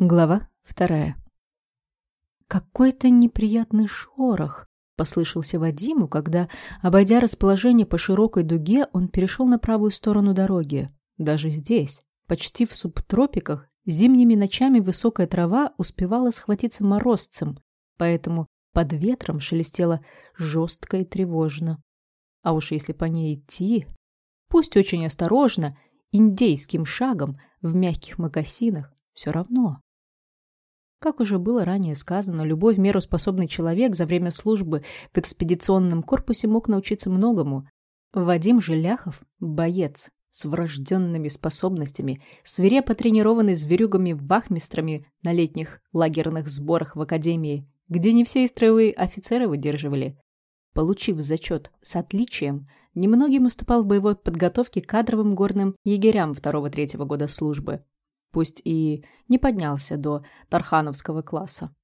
Глава вторая. Какой-то неприятный шорох послышался Вадиму, когда, обойдя расположение по широкой дуге, он перешел на правую сторону дороги. Даже здесь, почти в субтропиках, зимними ночами высокая трава успевала схватиться морозцем, поэтому под ветром шелестело жестко и тревожно. А уж если по ней идти, пусть очень осторожно, индейским шагом, в мягких мокасинах, все равно. Как уже было ранее сказано, любой в меру способный человек за время службы в экспедиционном корпусе мог научиться многому. Вадим Желяхов – боец с врожденными способностями, свирепо тренированный зверюгами-вахмистрами на летних лагерных сборах в академии, где не все строевые офицеры выдерживали. Получив зачет с отличием, немногим уступал в боевой подготовке кадровым горным егерям второго-третьего года службы – пусть и не поднялся до Тархановского класса.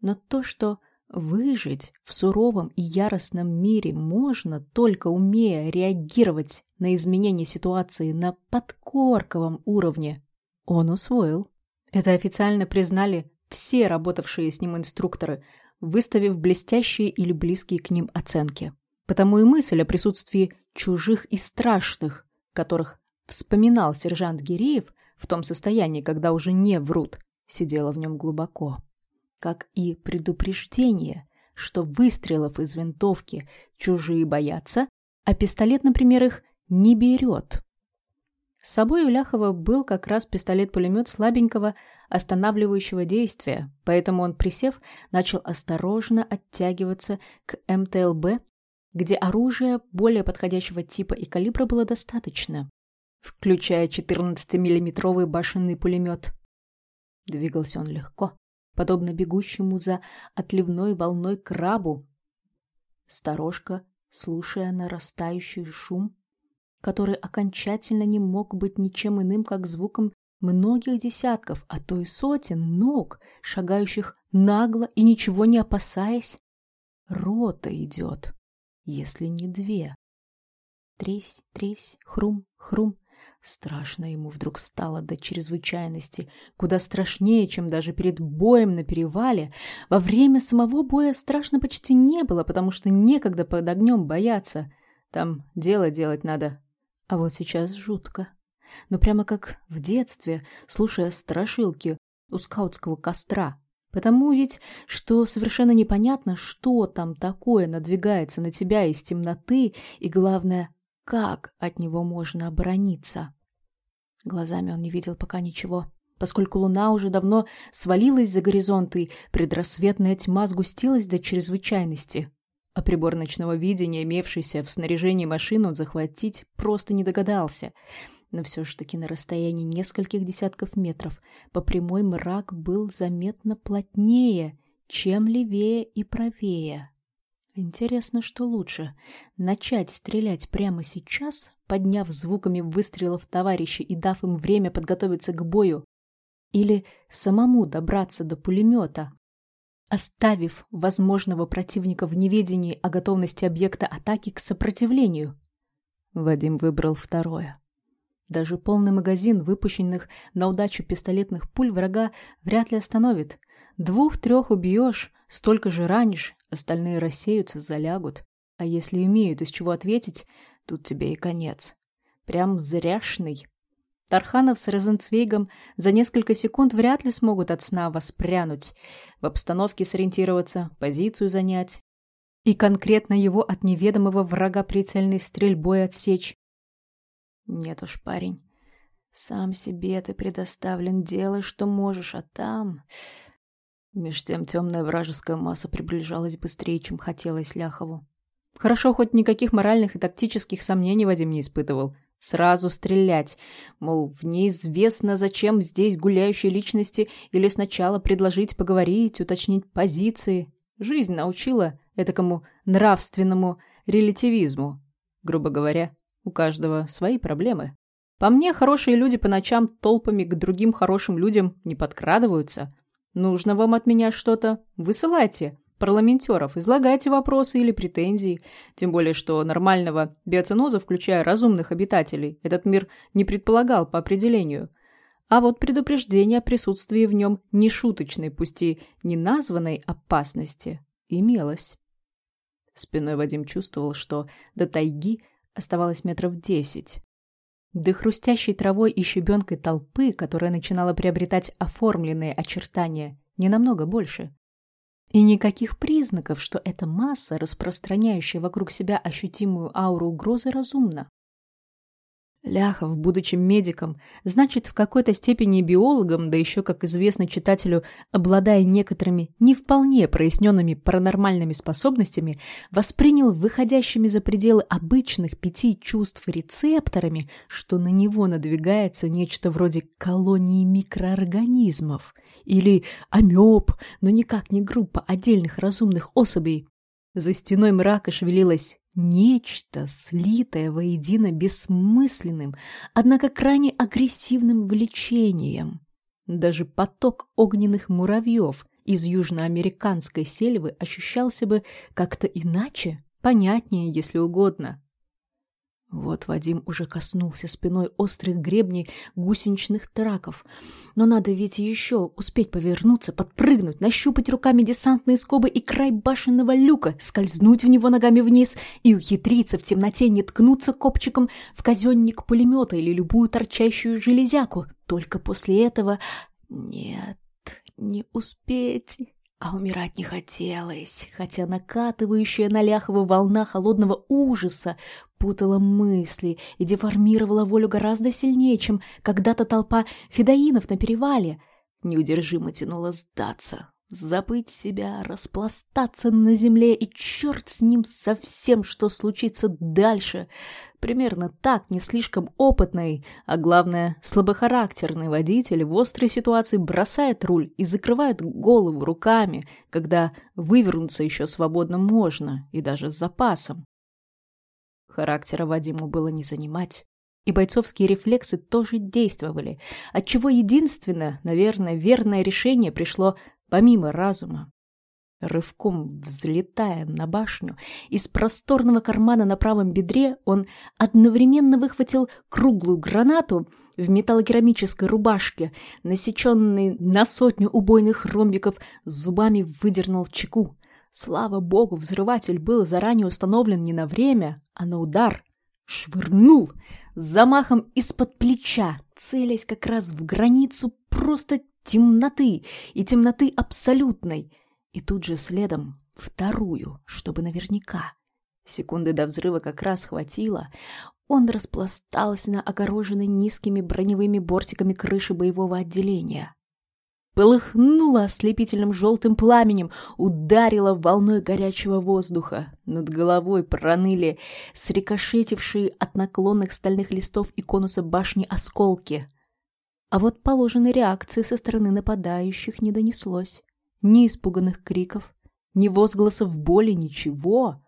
Но то, что выжить в суровом и яростном мире можно, только умея реагировать на изменения ситуации на подкорковом уровне, он усвоил. Это официально признали все работавшие с ним инструкторы, выставив блестящие или близкие к ним оценки. Потому и мысль о присутствии чужих и страшных, которых вспоминал сержант Гиреев, в том состоянии, когда уже не врут, сидела в нем глубоко. Как и предупреждение, что выстрелов из винтовки чужие боятся, а пистолет, например, их не берет. С собой у Ляхова был как раз пистолет-пулемет слабенького, останавливающего действия, поэтому он, присев, начал осторожно оттягиваться к МТЛБ, где оружия более подходящего типа и калибра было достаточно включая 14-миллиметровый башенный пулемет. Двигался он легко, подобно бегущему за отливной волной крабу. Сторожка, слушая нарастающий шум, который окончательно не мог быть ничем иным, как звуком многих десятков, а то и сотен ног, шагающих нагло и ничего не опасаясь. Рота идет, если не две. Тресь, тресь, хрум, хрум. Страшно ему вдруг стало до чрезвычайности, куда страшнее, чем даже перед боем на перевале. Во время самого боя страшно почти не было, потому что некогда под огнем бояться. Там дело делать надо. А вот сейчас жутко. Но прямо как в детстве, слушая страшилки у скаутского костра. Потому ведь, что совершенно непонятно, что там такое надвигается на тебя из темноты, и, главное, как от него можно оборониться? Глазами он не видел пока ничего, поскольку луна уже давно свалилась за горизонт, и предрассветная тьма сгустилась до чрезвычайности. А прибор ночного видения, имевшийся в снаряжении машины, он захватить просто не догадался. Но все же таки на расстоянии нескольких десятков метров по прямой мрак был заметно плотнее, чем левее и правее. Интересно, что лучше — начать стрелять прямо сейчас, подняв звуками выстрелов товарищей и дав им время подготовиться к бою, или самому добраться до пулемета, оставив возможного противника в неведении о готовности объекта атаки к сопротивлению. Вадим выбрал второе. Даже полный магазин выпущенных на удачу пистолетных пуль врага вряд ли остановит. Двух-трех убьешь, столько же ранишь, Остальные рассеются, залягут. А если умеют из чего ответить, тут тебе и конец. Прям зряшный. Тарханов с Розенцвейгом за несколько секунд вряд ли смогут от сна воспрянуть, в обстановке сориентироваться, позицию занять и конкретно его от неведомого врага прицельной стрельбой отсечь. Нет уж, парень, сам себе ты предоставлен, делай, что можешь, а там... Меж тем темная вражеская масса приближалась быстрее, чем хотелось Ляхову. Хорошо, хоть никаких моральных и тактических сомнений Вадим не испытывал. Сразу стрелять. Мол, неизвестно, зачем здесь гуляющие личности, или сначала предложить поговорить, уточнить позиции. Жизнь научила этакому нравственному релятивизму. Грубо говоря, у каждого свои проблемы. По мне, хорошие люди по ночам толпами к другим хорошим людям не подкрадываются – Нужно вам от меня что-то? Высылайте парламентеров, излагайте вопросы или претензии. Тем более, что нормального биоценоза, включая разумных обитателей, этот мир не предполагал по определению. А вот предупреждение о присутствии в нем нешуточной, пусть и неназванной опасности имелось. Спиной Вадим чувствовал, что до тайги оставалось метров десять. До хрустящей травой и щебенкой толпы, которая начинала приобретать оформленные очертания, не намного больше. И никаких признаков, что эта масса, распространяющая вокруг себя ощутимую ауру угрозы, разумна. Ляхов, будучи медиком, значит, в какой-то степени биологом, да еще, как известно читателю, обладая некоторыми не вполне проясненными паранормальными способностями, воспринял выходящими за пределы обычных пяти чувств рецепторами, что на него надвигается нечто вроде колонии микроорганизмов или амеб, но никак не группа отдельных разумных особей. За стеной мрака шевелилась Нечто, слитое воедино бессмысленным, однако крайне агрессивным влечением. Даже поток огненных муравьев из южноамериканской сельвы ощущался бы как-то иначе, понятнее, если угодно. Вот Вадим уже коснулся спиной острых гребней гусеничных траков. Но надо ведь еще успеть повернуться, подпрыгнуть, нащупать руками десантные скобы и край башенного люка, скользнуть в него ногами вниз и ухитриться в темноте не ткнуться копчиком в казенник пулемета или любую торчащую железяку. Только после этого... Нет, не успеть... А умирать не хотелось, хотя накатывающая на Ляхова волна холодного ужаса путала мысли и деформировала волю гораздо сильнее, чем когда-то толпа федоинов на перевале. Неудержимо тянуло сдаться, забыть себя, распластаться на земле, и черт с ним со всем, что случится дальше. Примерно так не слишком опытный, а главное, слабохарактерный водитель в острой ситуации бросает руль и закрывает голову руками, когда вывернуться еще свободно можно, и даже с запасом. Характера Вадиму было не занимать. И бойцовские рефлексы тоже действовали, отчего единственное, наверное, верное решение пришло помимо разума. Рывком взлетая на башню, из просторного кармана на правом бедре он одновременно выхватил круглую гранату в металлокерамической рубашке, насеченный на сотню убойных ромбиков, зубами выдернул чеку. Слава богу, взрыватель был заранее установлен не на время, а на удар. Швырнул с замахом из-под плеча, целясь как раз в границу просто темноты и темноты абсолютной — и тут же следом вторую, чтобы наверняка. Секунды до взрыва как раз хватило. Он распластался на огороженной низкими броневыми бортиками крыши боевого отделения. Полыхнуло ослепительным желтым пламенем, ударило волной горячего воздуха. Над головой проныли срикошетившие от наклонных стальных листов и конуса башни осколки. А вот положенной реакции со стороны нападающих не донеслось. Ни испуганных криков, ни возгласов боли, ничего.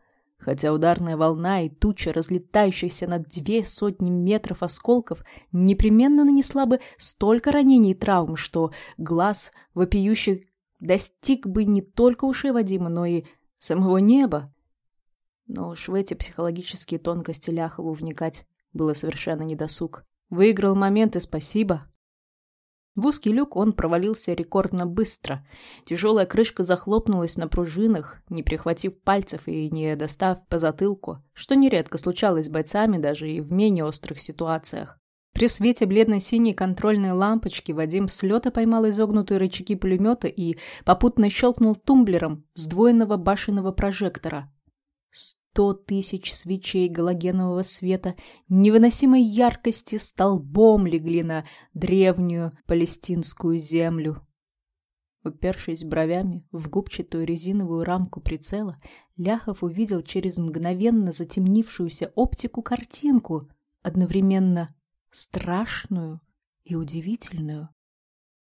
Хотя ударная волна и туча, разлетающихся на две сотни метров осколков, непременно нанесла бы столько ранений и травм, что глаз вопиющих достиг бы не только ушей Вадима, но и самого неба. Но уж в эти психологические тонкости Ляхову вникать было совершенно недосуг. Выиграл момент и спасибо. В узкий люк он провалился рекордно быстро. Тяжелая крышка захлопнулась на пружинах, не прихватив пальцев и не достав по затылку, что нередко случалось с бойцами даже и в менее острых ситуациях. При свете бледно-синей контрольной лампочки Вадим с лета поймал изогнутые рычаги пулемета и попутно щелкнул тумблером сдвоенного башенного прожектора сто тысяч свечей галогенового света невыносимой яркости столбом легли на древнюю палестинскую землю. Упершись бровями в губчатую резиновую рамку прицела, Ляхов увидел через мгновенно затемнившуюся оптику картинку, одновременно страшную и удивительную.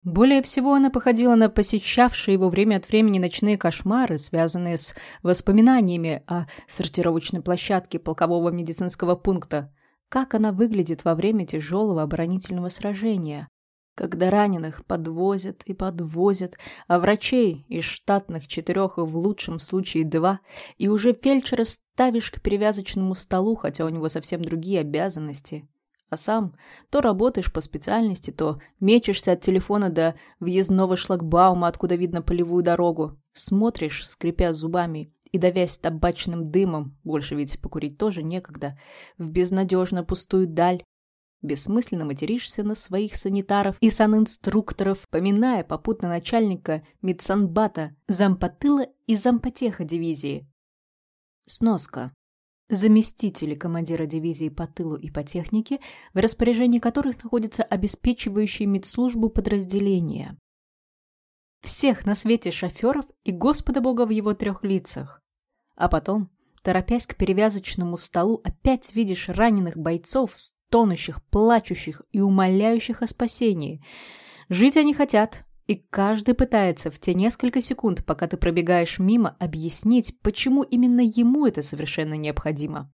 Более всего она походила на посещавшие его время от времени ночные кошмары, связанные с воспоминаниями о сортировочной площадке полкового медицинского пункта. Как она выглядит во время тяжелого оборонительного сражения. Когда раненых подвозят и подвозят, а врачей из штатных четырех и в лучшем случае два, и уже фельдшера ставишь к перевязочному столу, хотя у него совсем другие обязанности. А сам то работаешь по специальности, то мечешься от телефона до въездного шлагбаума, откуда видно полевую дорогу. Смотришь, скрипя зубами и давясь табачным дымом, больше ведь покурить тоже некогда, в безнадежно пустую даль, бессмысленно материшься на своих санитаров и санинструкторов, поминая попутно начальника медсанбата, зампотыла и зампотеха дивизии. Сноска. Заместители командира дивизии по тылу и по технике, в распоряжении которых находятся обеспечивающие медслужбу подразделения. Всех на свете шоферов и Господа Бога в его трех лицах. А потом, торопясь к перевязочному столу, опять видишь раненых бойцов, стонущих, плачущих и умоляющих о спасении. Жить они хотят, и каждый пытается в те несколько секунд, пока ты пробегаешь мимо, объяснить, почему именно ему это совершенно необходимо.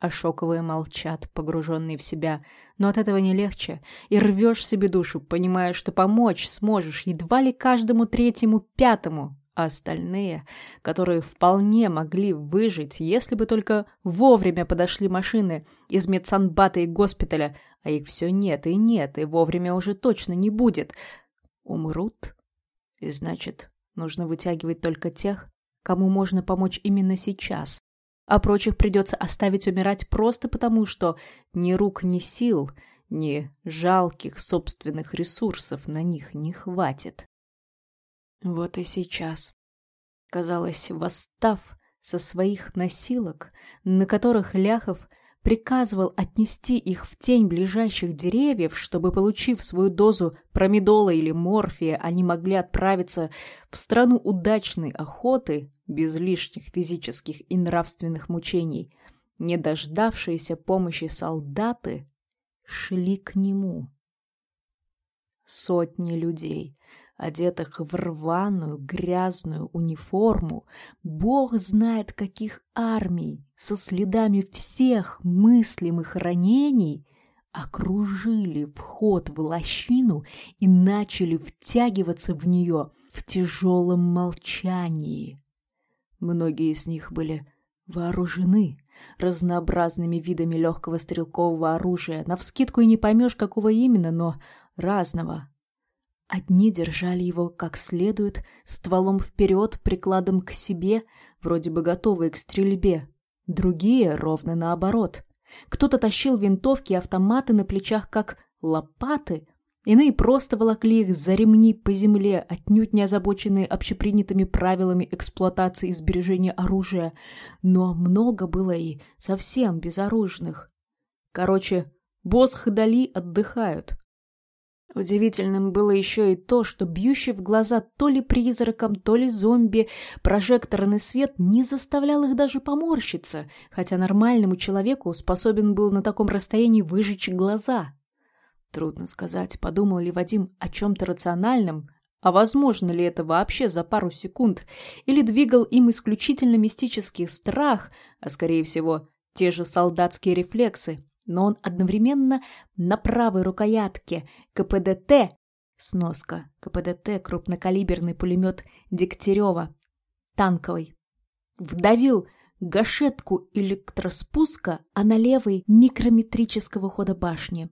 А шоковые молчат, погруженные в себя, но от этого не легче, и рвешь себе душу, понимая, что помочь сможешь едва ли каждому третьему, пятому, а остальные, которые вполне могли выжить, если бы только вовремя подошли машины из медсанбата и госпиталя, а их все нет и нет, и вовремя уже точно не будет — умрут. И значит, нужно вытягивать только тех, кому можно помочь именно сейчас, а прочих придется оставить умирать просто потому, что ни рук, ни сил, ни жалких собственных ресурсов на них не хватит. Вот и сейчас. Казалось, восстав со своих носилок, на которых Ляхов приказывал отнести их в тень ближайших деревьев, чтобы, получив свою дозу промедола или морфия, они могли отправиться в страну удачной охоты без лишних физических и нравственных мучений, не дождавшиеся помощи солдаты шли к нему. Сотни людей, одетых в рваную грязную униформу, бог знает каких армий, со следами всех мыслимых ранений, окружили вход в лощину и начали втягиваться в нее в тяжелом молчании. Многие из них были вооружены разнообразными видами легкого стрелкового оружия, навскидку и не поймешь, какого именно, но разного. Одни держали его как следует, стволом вперед, прикладом к себе, вроде бы готовые к стрельбе. Другие ровно наоборот. Кто-то тащил винтовки и автоматы на плечах как лопаты, иные просто волокли их за ремни по земле, отнюдь не озабоченные общепринятыми правилами эксплуатации и сбережения оружия. Но много было и совсем безоружных. Короче, босх и отдыхают, Удивительным было еще и то, что бьющий в глаза то ли призраком, то ли зомби прожекторный свет не заставлял их даже поморщиться, хотя нормальному человеку способен был на таком расстоянии выжечь глаза. Трудно сказать, подумал ли Вадим о чем-то рациональном, а возможно ли это вообще за пару секунд, или двигал им исключительно мистический страх, а скорее всего те же солдатские рефлексы, но он одновременно на правой рукоятке КПДТ, сноска, КПДТ, крупнокалиберный пулемет Дегтярева, танковый, вдавил гашетку электроспуска, а на левой микрометрического хода башни.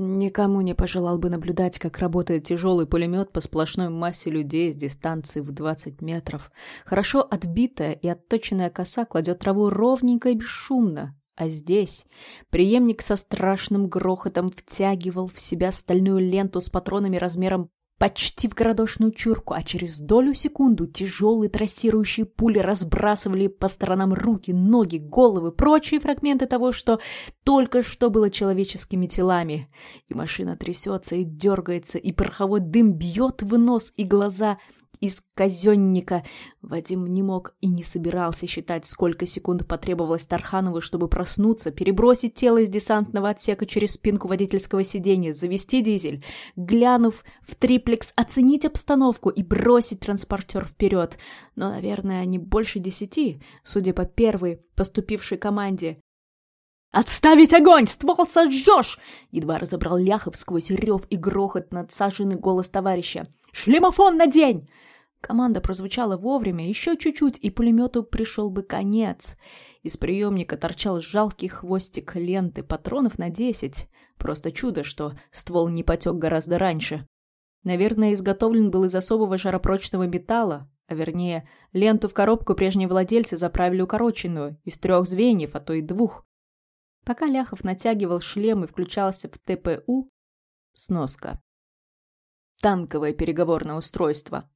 Никому не пожелал бы наблюдать, как работает тяжелый пулемет по сплошной массе людей с дистанции в 20 метров. Хорошо отбитая и отточенная коса кладет траву ровненько и бесшумно, а здесь преемник со страшным грохотом втягивал в себя стальную ленту с патронами размером почти в городошную чурку, а через долю секунду тяжелые трассирующие пули разбрасывали по сторонам руки, ноги, головы, прочие фрагменты того, что только что было человеческими телами. И машина трясется и дергается, и пороховой дым бьет в нос и глаза — из казенника. Вадим не мог и не собирался считать, сколько секунд потребовалось Тарханову, чтобы проснуться, перебросить тело из десантного отсека через спинку водительского сиденья, завести дизель, глянув в триплекс, оценить обстановку и бросить транспортер вперед. Но, наверное, не больше десяти, судя по первой поступившей команде. «Отставить огонь! Ствол сожжешь!» Едва разобрал Ляхов сквозь рев и грохот надсаженный голос товарища. «Шлемофон надень!» Команда прозвучала вовремя, еще чуть-чуть, и пулемету пришел бы конец. Из приемника торчал жалкий хвостик ленты, патронов на десять. Просто чудо, что ствол не потек гораздо раньше. Наверное, изготовлен был из особого жаропрочного металла, а вернее, ленту в коробку прежние владельцы заправили укороченную, из трех звеньев, а то и двух. Пока Ляхов натягивал шлем и включался в ТПУ, сноска. Танковое переговорное устройство.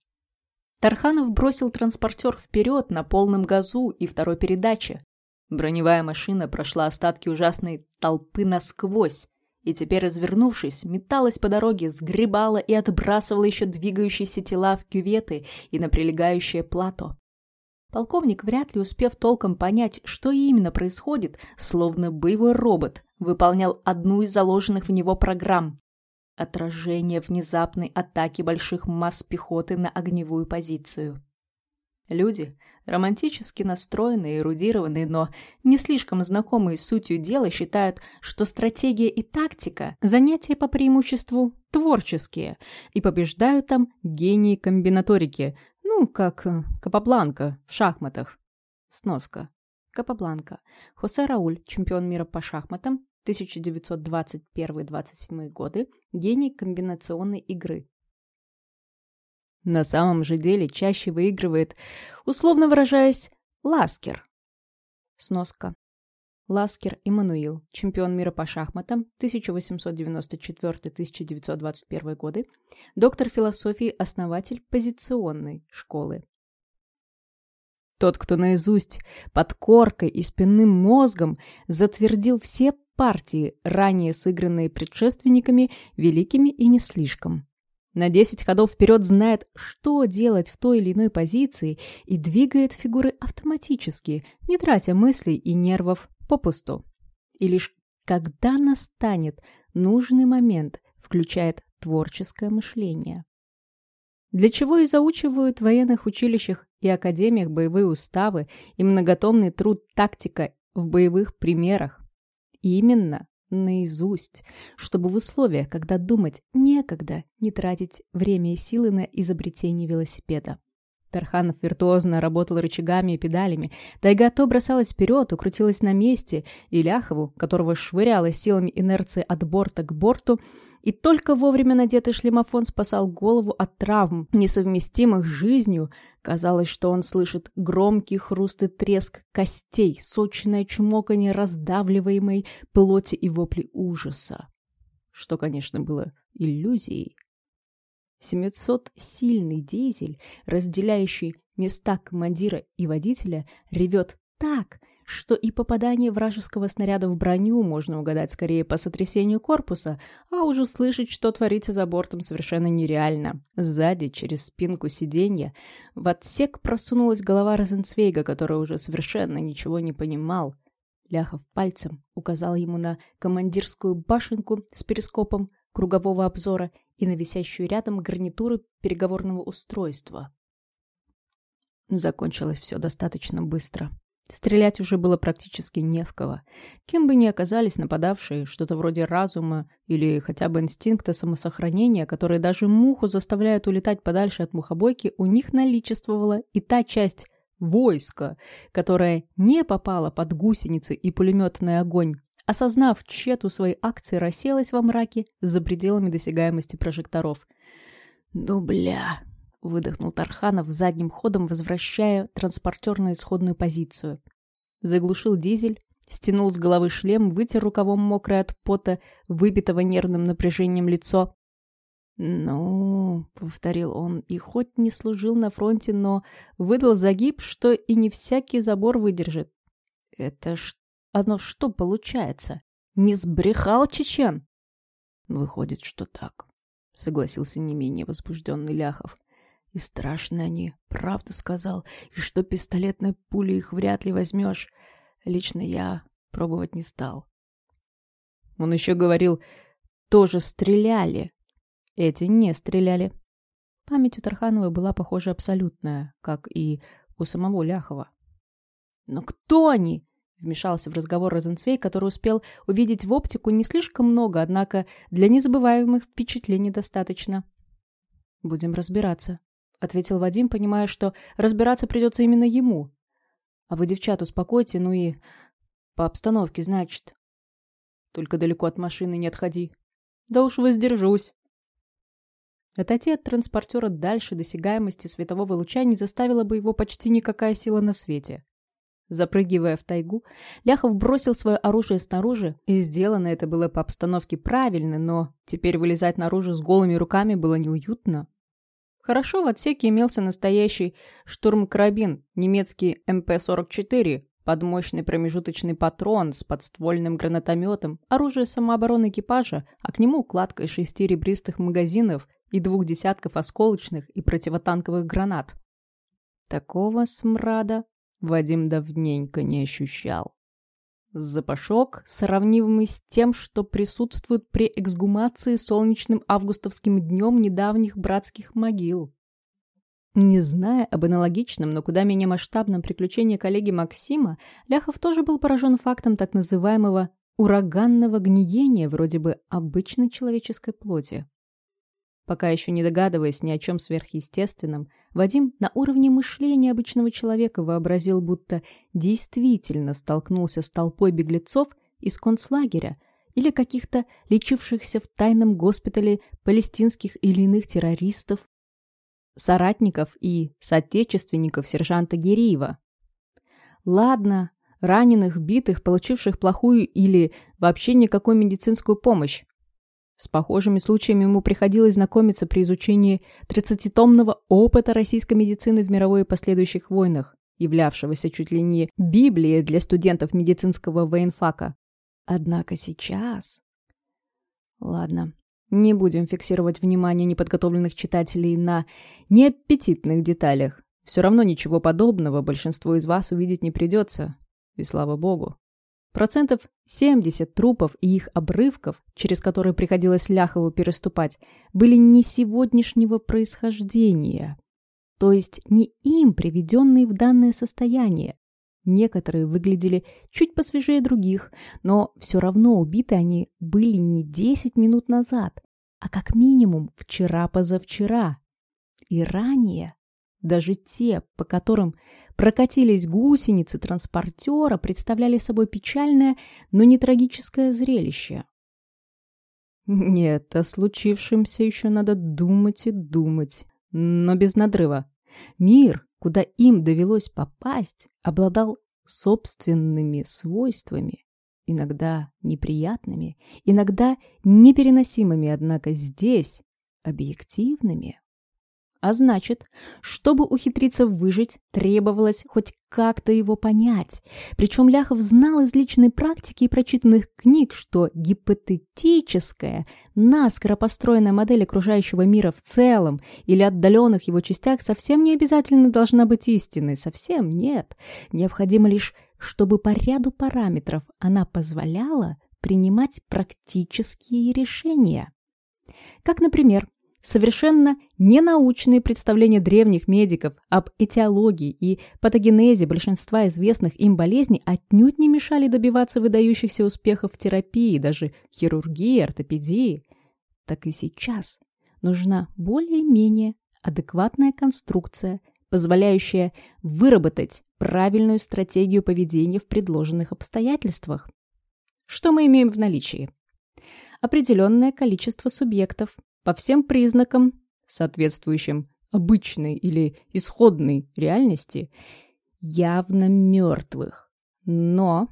Тарханов бросил транспортер вперед на полном газу и второй передаче. Броневая машина прошла остатки ужасной толпы насквозь, и теперь, развернувшись, металась по дороге, сгребала и отбрасывала еще двигающиеся тела в кюветы и на прилегающее плато. Полковник, вряд ли успев толком понять, что именно происходит, словно боевой робот, выполнял одну из заложенных в него программ. Отражение внезапной атаки больших масс пехоты на огневую позицию. Люди, романтически настроенные, эрудированные, но не слишком знакомые с сутью дела, считают, что стратегия и тактика – занятия по преимуществу творческие, и побеждают там гении комбинаторики, ну, как э, Капабланка в шахматах. Сноска. Капабланка. Хосе Рауль, чемпион мира по шахматам, 1921-27 годы, гений комбинационной игры. На самом же деле чаще выигрывает, условно выражаясь, Ласкер. Сноска. Ласкер Иммануил, чемпион мира по шахматам 1894-1921 годы, доктор философии, основатель позиционной школы. Тот, кто наизусть, под коркой и спинным мозгом затвердил все партии, ранее сыгранные предшественниками, великими и не слишком. На 10 ходов вперед знает, что делать в той или иной позиции и двигает фигуры автоматически, не тратя мыслей и нервов попусту. И лишь когда настанет нужный момент, включает творческое мышление. Для чего и заучивают в военных училищах и академиях боевые уставы и многотомный труд тактика в боевых примерах. Именно наизусть, чтобы в условиях, когда думать некогда, не тратить время и силы на изобретение велосипеда. Тарханов виртуозно работал рычагами и педалями. Тайга то бросалась вперед, укрутилась на месте, и Ляхову, которого швыряло силами инерции от борта к борту, и только вовремя надетый шлемофон спасал голову от травм, несовместимых с жизнью. Казалось, что он слышит громкий хруст и треск костей, сочное чмоканье раздавливаемой плоти и вопли ужаса. Что, конечно, было иллюзией. 700-сильный дизель, разделяющий места командира и водителя, ревет так, что и попадание вражеского снаряда в броню можно угадать скорее по сотрясению корпуса, а уж услышать, что творится за бортом, совершенно нереально. Сзади, через спинку сиденья, в отсек просунулась голова Розенцвейга, который уже совершенно ничего не понимал. Ляхов пальцем указал ему на командирскую башенку с перископом кругового обзора и на висящую рядом гарнитуру переговорного устройства. Закончилось все достаточно быстро. Стрелять уже было практически не в кого. Кем бы ни оказались нападавшие, что-то вроде разума или хотя бы инстинкта самосохранения, которые даже муху заставляют улетать подальше от мухобойки, у них наличествовала и та часть войска, которая не попала под гусеницы и пулеметный огонь, осознав тщету своей акции, расселась во мраке за пределами досягаемости прожекторов. «Ну, бля!» — выдохнул Тарханов задним ходом, возвращая транспортер на исходную позицию. Заглушил дизель, стянул с головы шлем, вытер рукавом мокрое от пота, выбитого нервным напряжением лицо. «Ну», — повторил он, и хоть не служил на фронте, но выдал загиб, что и не всякий забор выдержит. «Это ж оно что получается? Не сбрехал чечен? Выходит, что так, согласился не менее возбужденный Ляхов. И страшно они, правду сказал, и что пистолетной пулей их вряд ли возьмешь. Лично я пробовать не стал. Он еще говорил, тоже стреляли. Эти не стреляли. Память у Тархановой была, похоже, абсолютная, как и у самого Ляхова. «Но кто они?» Вмешался в разговор Розенцвей, который успел увидеть в оптику не слишком много, однако для незабываемых впечатлений достаточно. «Будем разбираться», — ответил Вадим, понимая, что разбираться придется именно ему. А вы, девчат, успокойте, ну и... По обстановке, значит. Только далеко от машины не отходи. Да уж воздержусь. Отойти от транспортера дальше досягаемости светового луча не заставила бы его почти никакая сила на свете. Запрыгивая в тайгу, Ляхов бросил свое оружие снаружи, и сделано это было по обстановке правильно, но теперь вылезать наружу с голыми руками было неуютно. Хорошо в отсеке имелся настоящий штурм-карабин, немецкий МП-44, под мощный промежуточный патрон с подствольным гранатометом, оружие самообороны экипажа, а к нему укладка из шести ребристых магазинов и двух десятков осколочных и противотанковых гранат. Такого смрада Вадим давненько не ощущал. Запашок, сравнимый с тем, что присутствует при эксгумации солнечным августовским днем недавних братских могил. Не зная об аналогичном, но куда менее масштабном приключении коллеги Максима, Ляхов тоже был поражен фактом так называемого ураганного гниения вроде бы обычной человеческой плоти. Пока еще не догадываясь ни о чем сверхъестественном, Вадим на уровне мышления обычного человека вообразил, будто действительно столкнулся с толпой беглецов из концлагеря или каких-то лечившихся в тайном госпитале палестинских или иных террористов, соратников и соотечественников сержанта Гириева. Ладно, раненых, битых, получивших плохую или вообще никакую медицинскую помощь. С похожими случаями ему приходилось знакомиться при изучении 30-томного опыта российской медицины в мировой и последующих войнах, являвшегося чуть ли не Библией для студентов медицинского военфака. Однако сейчас... Ладно, не будем фиксировать внимание неподготовленных читателей на неаппетитных деталях. Все равно ничего подобного большинству из вас увидеть не придется. И слава богу. Процентов 70 трупов и их обрывков, через которые приходилось Ляхову переступать, были не сегодняшнего происхождения, то есть не им приведенные в данное состояние. Некоторые выглядели чуть посвежее других, но все равно убиты они были не 10 минут назад, а как минимум вчера-позавчера. И ранее даже те, по которым прокатились гусеницы транспортера, представляли собой печальное, но не трагическое зрелище. Нет, о случившемся еще надо думать и думать, но без надрыва. Мир, куда им довелось попасть, обладал собственными свойствами, иногда неприятными, иногда непереносимыми, однако здесь объективными. А значит, чтобы ухитриться выжить, требовалось хоть как-то его понять. Причем Ляхов знал из личной практики и прочитанных книг, что гипотетическая, наскоро построенная модель окружающего мира в целом или отдаленных его частях совсем не обязательно должна быть истинной. Совсем нет. Необходимо лишь, чтобы по ряду параметров она позволяла принимать практические решения. Как, например, совершенно ненаучные представления древних медиков об этиологии и патогенезе большинства известных им болезней отнюдь не мешали добиваться выдающихся успехов в терапии, даже хирургии, ортопедии. Так и сейчас нужна более-менее адекватная конструкция, позволяющая выработать правильную стратегию поведения в предложенных обстоятельствах. Что мы имеем в наличии? Определенное количество субъектов, по всем признакам, соответствующим обычной или исходной реальности, явно мертвых, но,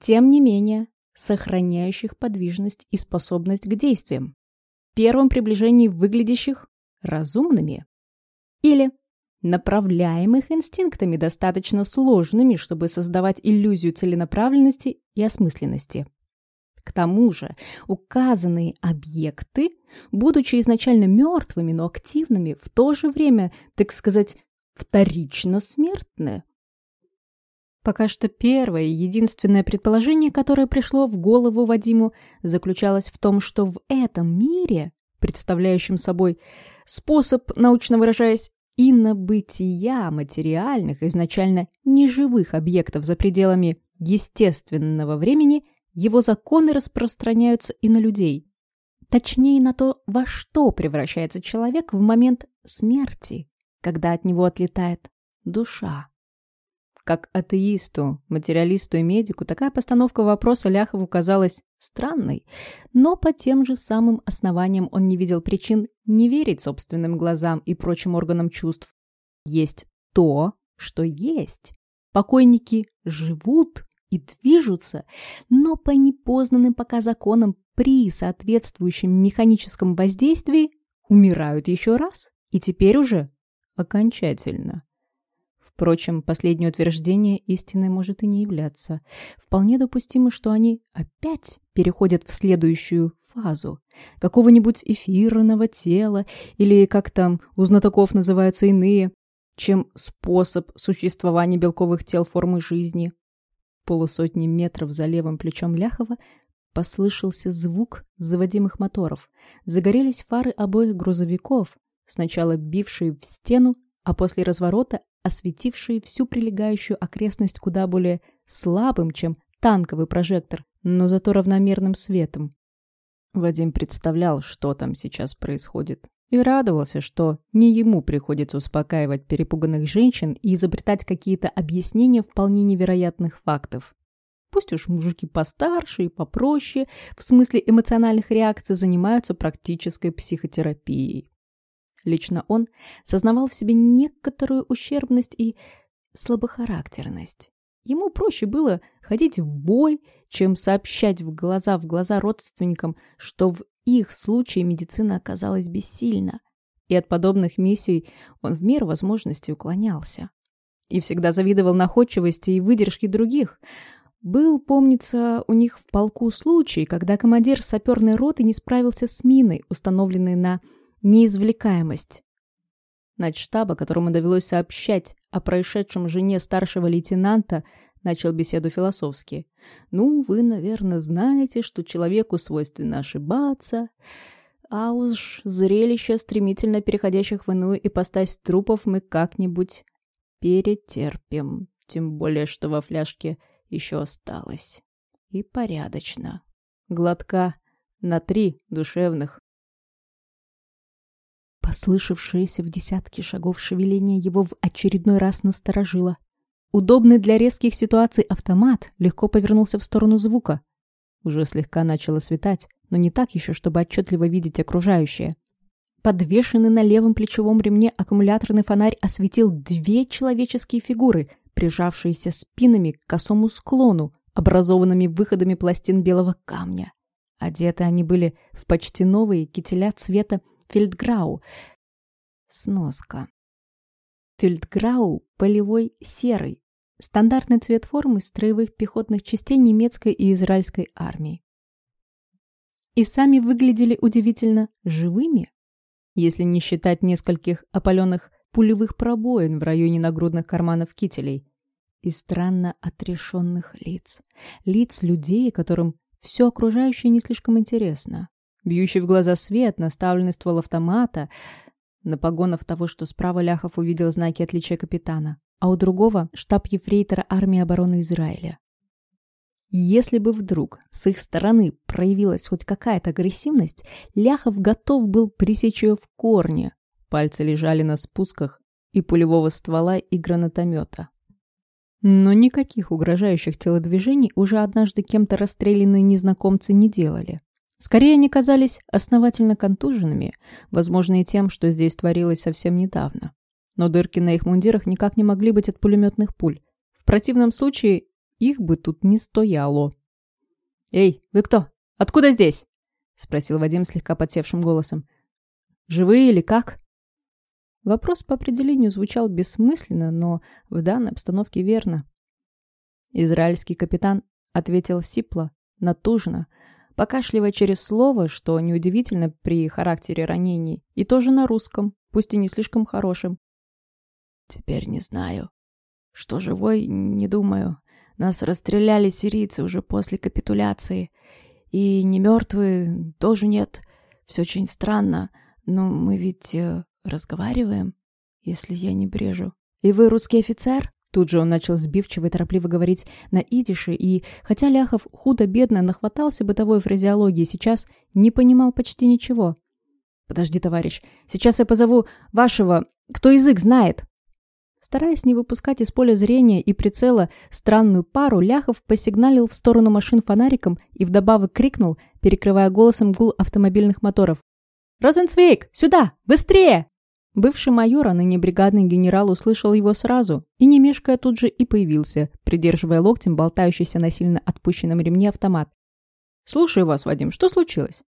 тем не менее, сохраняющих подвижность и способность к действиям, в первом приближении выглядящих разумными или направляемых инстинктами достаточно сложными, чтобы создавать иллюзию целенаправленности и осмысленности. К тому же указанные объекты, будучи изначально мертвыми, но активными, в то же время, так сказать, вторично смертны. Пока что первое и единственное предположение, которое пришло в голову Вадиму, заключалось в том, что в этом мире, представляющем собой способ, научно выражаясь, инобытия материальных, изначально неживых объектов за пределами естественного времени – его законы распространяются и на людей. Точнее, на то, во что превращается человек в момент смерти. когда от него отлетает душа. Как атеисту, материалисту и медику такая постановка вопроса Ляхову казалась странной, но по тем же самым основаниям он не видел причин не верить собственным глазам и прочим органам чувств. Есть то, что есть. Покойники живут и движутся, но по непознанным пока законам при соответствующем механическом воздействии умирают еще раз, и теперь уже окончательно. Впрочем, последнее утверждение истиной может и не являться. Вполне допустимо, что они опять переходят в следующую фазу какого-нибудь эфирного тела или, как там у знатоков называются иные, чем способ существования белковых тел формы жизни. Полусотни метров за левым плечом Ляхова послышался звук заводимых моторов. Загорелись фары обоих грузовиков, сначала бившие в стену, а после разворота осветившие всю прилегающую окрестность куда более слабым, чем танковый прожектор, но зато равномерным светом. Вадим представлял, что там сейчас происходит, и радовался, что не ему приходится успокаивать перепуганных женщин и изобретать какие-то объяснения вполне невероятных фактов. Пусть уж мужики постарше и попроще, в смысле эмоциональных реакций, занимаются практической психотерапией. Лично он сознавал в себе некоторую ущербность и слабохарактерность. Ему проще было ходить в бой, чем сообщать в глаза в глаза родственникам, что в их случае медицина оказалась бессильна, и от подобных миссий он в меру возможностей уклонялся. И всегда завидовал находчивости и выдержке других. Был, помнится, у них в полку случай, когда командир саперной роты не справился с миной, установленной на неизвлекаемость. Начштаба, которому довелось сообщать о происшедшем жене старшего лейтенанта, начал беседу философски. «Ну, вы, наверное, знаете, что человеку свойственно ошибаться, а уж зрелище стремительно переходящих в иную ипостась трупов мы как-нибудь перетерпим, тем более, что во фляжке еще осталось. И порядочно. Глотка на три душевных Послышавшееся в десятки шагов шевеление его в очередной раз насторожило. Удобный для резких ситуаций автомат легко повернулся в сторону звука. Уже слегка начало светать, но не так еще, чтобы отчетливо видеть окружающее. Подвешенный на левом плечевом ремне аккумуляторный фонарь осветил две человеческие фигуры, прижавшиеся спинами к косому склону, образованными выходами пластин белого камня. Одеты они были в почти новые кителя цвета Фельдграу. Сноска. Фельдграу – полевой серый. Стандартный цвет формы строевых пехотных частей немецкой и израильской армии. И сами выглядели удивительно живыми, если не считать нескольких опаленных пулевых пробоин в районе нагрудных карманов кителей и странно отрешенных лиц. Лиц людей, которым все окружающее не слишком интересно. Бьющий в глаза свет, наставленный ствол автомата. На погонов того, что справа Ляхов увидел знаки отличия капитана, а у другого — штаб ефрейтора армии обороны Израиля. Если бы вдруг с их стороны проявилась хоть какая-то агрессивность, Ляхов готов был пресечь ее в корне. Пальцы лежали на спусках и пулевого ствола и гранатомета. Но никаких угрожающих телодвижений уже однажды кем-то расстрелянные незнакомцы не делали. Скорее, они казались основательно контуженными, возможно, и тем, что здесь творилось совсем недавно. Но дырки на их мундирах никак не могли быть от пулеметных пуль. В противном случае их бы тут не стояло. «Эй, вы кто? Откуда здесь?» — спросил Вадим слегка подсевшим голосом. «Живые или как?» Вопрос по определению звучал бессмысленно, но в данной обстановке верно. Израильский капитан ответил сипло, натужно, покашливая через слово, что неудивительно при характере ранений, и тоже на русском, пусть и не слишком хорошем. «Теперь не знаю. Что живой, не думаю. Нас расстреляли сирийцы уже после капитуляции. И не мертвые тоже нет. Все очень странно. Но мы ведь э, разговариваем, если я не брежу. И вы русский офицер?» Тут же он начал сбивчиво и торопливо говорить на идише, и, хотя Ляхов худо-бедно нахватался бытовой фразеологии, сейчас не понимал почти ничего. «Подожди, товарищ, сейчас я позову вашего, кто язык знает!» Стараясь не выпускать из поля зрения и прицела странную пару, Ляхов посигналил в сторону машин фонариком и вдобавок крикнул, перекрывая голосом гул автомобильных моторов. «Розенцвейк! Сюда! Быстрее!» Бывший майор, а ныне бригадный генерал, услышал его сразу и, не мешкая, тут же и появился, придерживая локтем болтающийся на сильно отпущенном ремне автомат. «Слушаю вас, Вадим, что случилось?»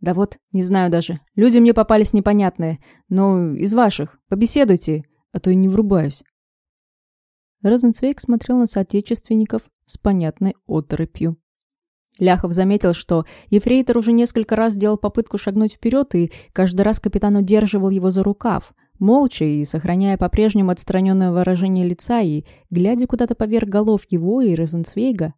«Да вот, не знаю даже. Люди мне попались непонятные. Но из ваших. Побеседуйте а то и не врубаюсь. Розенцвейк смотрел на соотечественников с понятной оторопью. Ляхов заметил, что ефрейтор уже несколько раз делал попытку шагнуть вперед, и каждый раз капитан удерживал его за рукав, молча и сохраняя по-прежнему отстраненное выражение лица и глядя куда-то поверх голов его и Розенцвейга.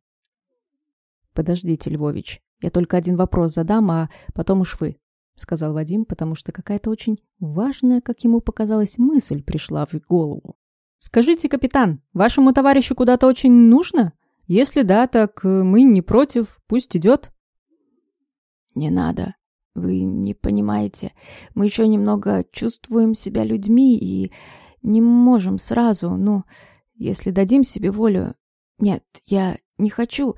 «Подождите, Львович, я только один вопрос задам, а потом уж вы. — сказал Вадим, потому что какая-то очень важная, как ему показалась, мысль пришла в голову. «Скажите, капитан, вашему товарищу куда-то очень нужно? Если да, так э, мы не против, пусть идет». «Не надо. Вы не понимаете. Мы еще немного чувствуем себя людьми и не можем сразу, ну, если дадим себе волю... Нет, я не хочу...»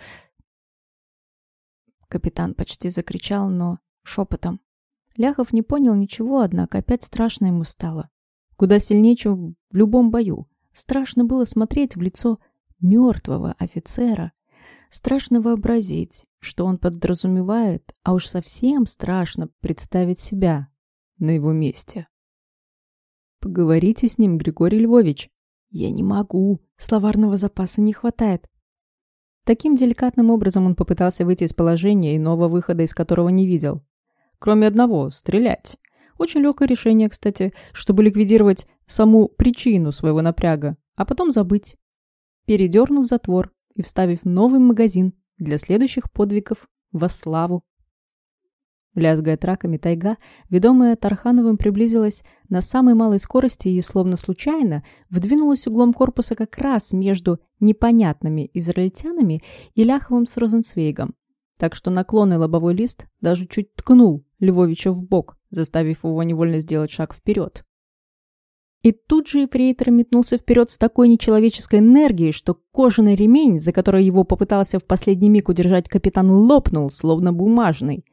Капитан почти закричал, но шепотом. Ляхов не понял ничего, однако опять страшно ему стало. Куда сильнее, чем в любом бою. Страшно было смотреть в лицо мертвого офицера. Страшно вообразить, что он подразумевает, а уж совсем страшно представить себя на его месте. «Поговорите с ним, Григорий Львович». «Я не могу, словарного запаса не хватает». Таким деликатным образом он попытался выйти из положения, иного выхода из которого не видел. Кроме одного — стрелять. Очень легкое решение, кстати, чтобы ликвидировать саму причину своего напряга, а потом забыть. Передернув затвор и вставив новый магазин для следующих подвигов во славу. Лязгая траками тайга, ведомая Тархановым приблизилась на самой малой скорости и, словно случайно, вдвинулась углом корпуса как раз между непонятными израильтянами и Ляховым с Розенцвейгом. Так что наклонный лобовой лист даже чуть ткнул Львовича в бок, заставив его невольно сделать шаг вперед. И тут же эфрейтор метнулся вперед с такой нечеловеческой энергией, что кожаный ремень, за который его попытался в последний миг удержать капитан, лопнул, словно бумажный.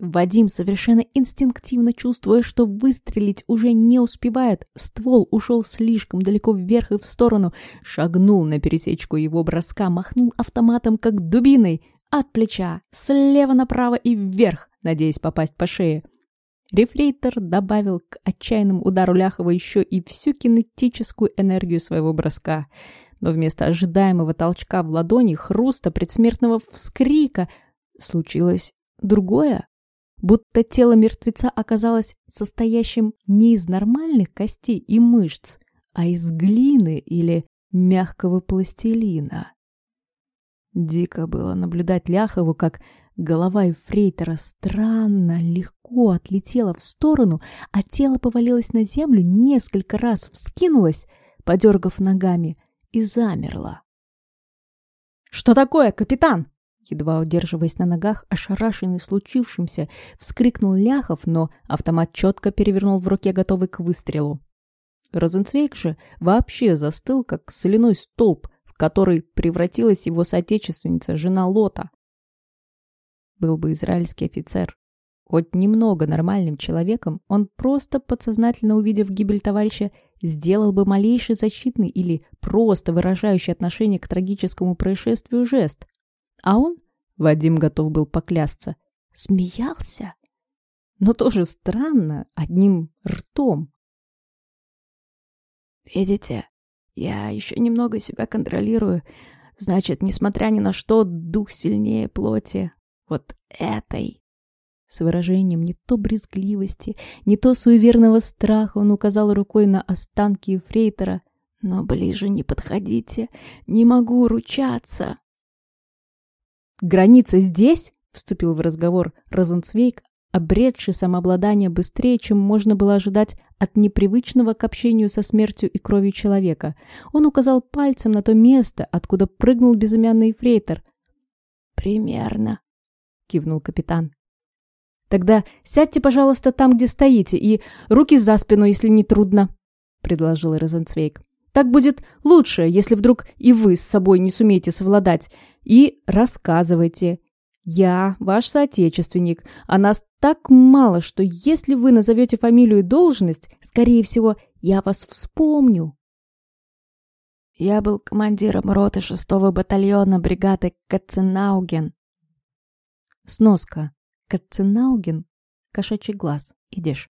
Вадим, совершенно инстинктивно чувствуя, что выстрелить уже не успевает, ствол ушел слишком далеко вверх и в сторону, шагнул на пересечку его броска, махнул автоматом, как дубиной, от плеча, слева направо и вверх, надеясь попасть по шее. Рефрейтор добавил к отчаянному удару Ляхова еще и всю кинетическую энергию своего броска. Но вместо ожидаемого толчка в ладони, хруста, предсмертного вскрика, случилось другое. Будто тело мертвеца оказалось состоящим не из нормальных костей и мышц, а из глины или мягкого пластилина. Дико было наблюдать Ляхову, как голова эфрейтора странно, легко отлетела в сторону, а тело повалилось на землю, несколько раз вскинулось, подергав ногами, и замерло. «Что такое, капитан?» Едва удерживаясь на ногах, ошарашенный случившимся, вскрикнул Ляхов, но автомат четко перевернул в руке, готовый к выстрелу. Розенцвейк же вообще застыл, как соляной столб, которой превратилась его соотечественница, жена Лота. Был бы израильский офицер, хоть немного нормальным человеком, он просто подсознательно увидев гибель товарища, сделал бы малейший защитный или просто выражающий отношение к трагическому происшествию жест. А он, Вадим готов был поклясться, смеялся. Но тоже странно, одним ртом. «Видите, я еще немного себя контролирую. Значит, несмотря ни на что, дух сильнее плоти. Вот этой. С выражением не то брезгливости, не то суеверного страха он указал рукой на останки Ефрейтора. Но ближе не подходите, не могу ручаться. «Граница здесь?» — вступил в разговор Розенцвейк, обретший самообладание быстрее, чем можно было ожидать от непривычного к общению со смертью и кровью человека. Он указал пальцем на то место, откуда прыгнул безымянный фрейтор. «Примерно», — кивнул капитан. Тогда сядьте, пожалуйста, там, где стоите, и руки за спину, если не трудно, — предложил Розенцвейк. Так будет лучше, если вдруг и вы с собой не сумеете совладать. И рассказывайте. Я ваш соотечественник, а нас так мало, что если вы назовете фамилию и должность, скорее всего, я вас вспомню. Я был командиром роты шестого батальона бригады Катценауген. Сноска. Катценауген. Кошачий глаз. Идешь.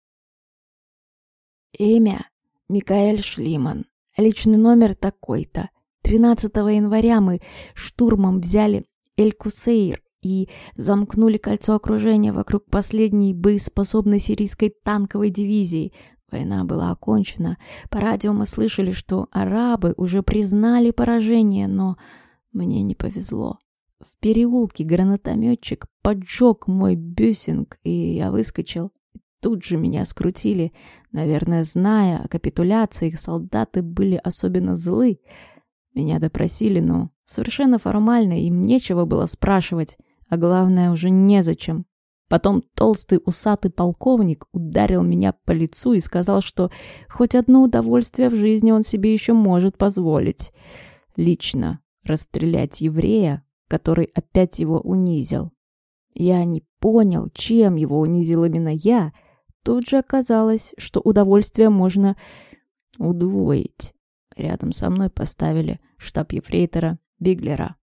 Имя Микаэль Шлиман. Личный номер такой-то. 13 января мы штурмом взяли Эль-Кусейр и замкнули кольцо окружения вокруг последней боеспособной сирийской танковой дивизии. Война была окончена. По радио мы слышали, что арабы уже признали поражение, но мне не повезло. В переулке гранатометчик поджег мой бюсинг, и я выскочил. Тут же меня скрутили. Наверное, зная о капитуляции, солдаты были особенно злы. Меня допросили, но совершенно формально, им нечего было спрашивать, а главное, уже незачем. Потом толстый усатый полковник ударил меня по лицу и сказал, что хоть одно удовольствие в жизни он себе еще может позволить. Лично расстрелять еврея, который опять его унизил. Я не понял, чем его унизил именно я, — Тут же оказалось, что удовольствие можно удвоить. Рядом со мной поставили штаб-ефрейтора Биглера.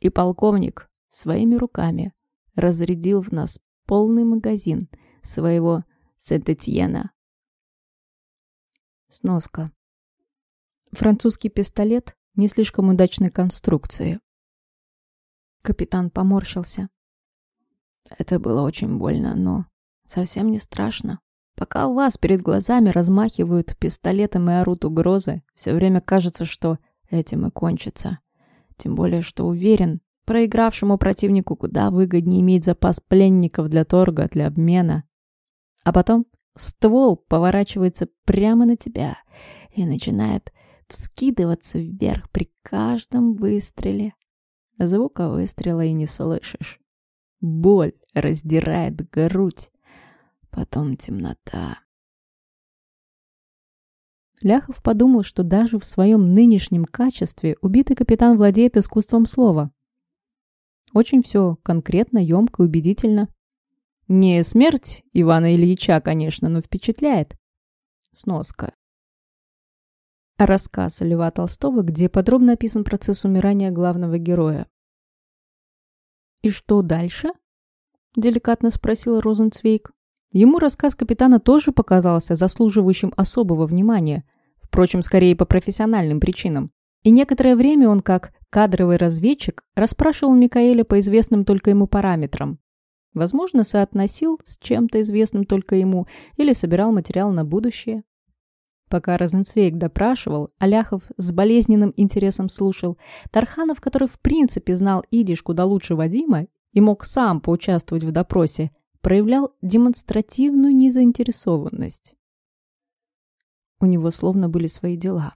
И полковник своими руками разрядил в нас полный магазин своего Сент-Этьена. Сноска. Французский пистолет не слишком удачной конструкции. Капитан поморщился. Это было очень больно, но Совсем не страшно. Пока у вас перед глазами размахивают пистолетом и орут угрозы, все время кажется, что этим и кончится. Тем более, что уверен, проигравшему противнику куда выгоднее иметь запас пленников для торга, для обмена. А потом ствол поворачивается прямо на тебя и начинает вскидываться вверх при каждом выстреле. Звука выстрела и не слышишь. Боль раздирает грудь. Потом темнота. Ляхов подумал, что даже в своем нынешнем качестве убитый капитан владеет искусством слова. Очень все конкретно, емко, убедительно. Не смерть Ивана Ильича, конечно, но впечатляет. Сноска. Рассказ Льва Толстого, где подробно описан процесс умирания главного героя. «И что дальше?» – деликатно спросил Розенцвейк. Ему рассказ капитана тоже показался заслуживающим особого внимания, впрочем, скорее по профессиональным причинам. И некоторое время он, как кадровый разведчик, расспрашивал Микаэля по известным только ему параметрам. Возможно, соотносил с чем-то известным только ему или собирал материал на будущее. Пока Розенцвейк допрашивал, Аляхов с болезненным интересом слушал, Тарханов, который в принципе знал идиш куда лучше Вадима и мог сам поучаствовать в допросе, проявлял демонстративную незаинтересованность. У него словно были свои дела.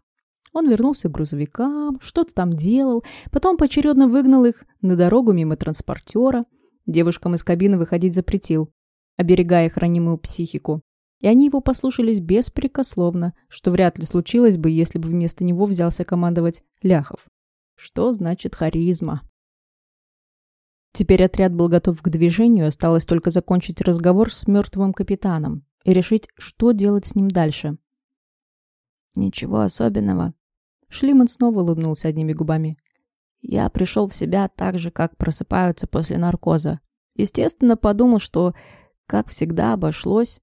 Он вернулся к грузовикам, что-то там делал, потом поочередно выгнал их на дорогу мимо транспортера. Девушкам из кабины выходить запретил, оберегая хранимую психику. И они его послушались беспрекословно, что вряд ли случилось бы, если бы вместо него взялся командовать Ляхов. Что значит харизма? Теперь отряд был готов к движению, осталось только закончить разговор с мертвым капитаном и решить, что делать с ним дальше. «Ничего особенного». Шлиман снова улыбнулся одними губами. «Я пришел в себя так же, как просыпаются после наркоза. Естественно, подумал, что, как всегда, обошлось,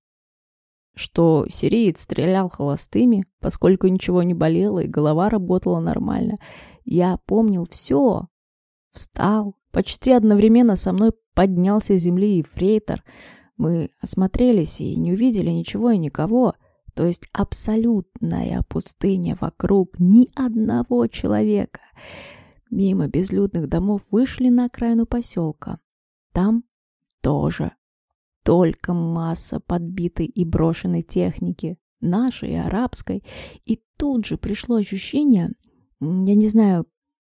что сириец стрелял холостыми, поскольку ничего не болело и голова работала нормально. Я помнил все. Встал, Почти одновременно со мной поднялся с земли и фрейтор. Мы осмотрелись и не увидели ничего и никого. То есть абсолютная пустыня вокруг, ни одного человека. Мимо безлюдных домов вышли на окраину поселка. Там тоже. Только масса подбитой и брошенной техники, нашей и арабской. И тут же пришло ощущение, я не знаю,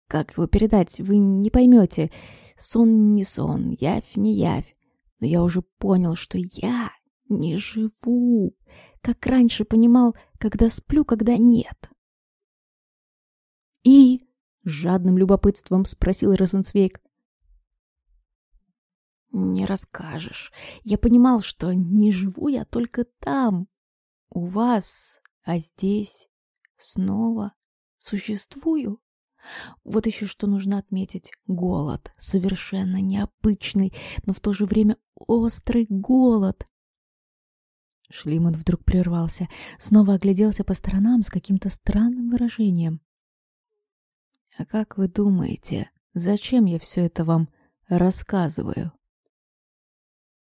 как его передать, вы не поймете. Сон не сон, явь не явь. Но я уже понял, что я не живу, как раньше понимал, когда сплю, когда нет. «И?» — жадным любопытством спросил Розенцвейк. «Не расскажешь. Я понимал, что не живу я только там, у вас, а здесь снова существую. Вот еще что нужно отметить. Голод. Совершенно необычный, но в то же время острый голод. Шлиман вдруг прервался, снова огляделся по сторонам с каким-то странным выражением. «А как вы думаете, зачем я все это вам рассказываю?»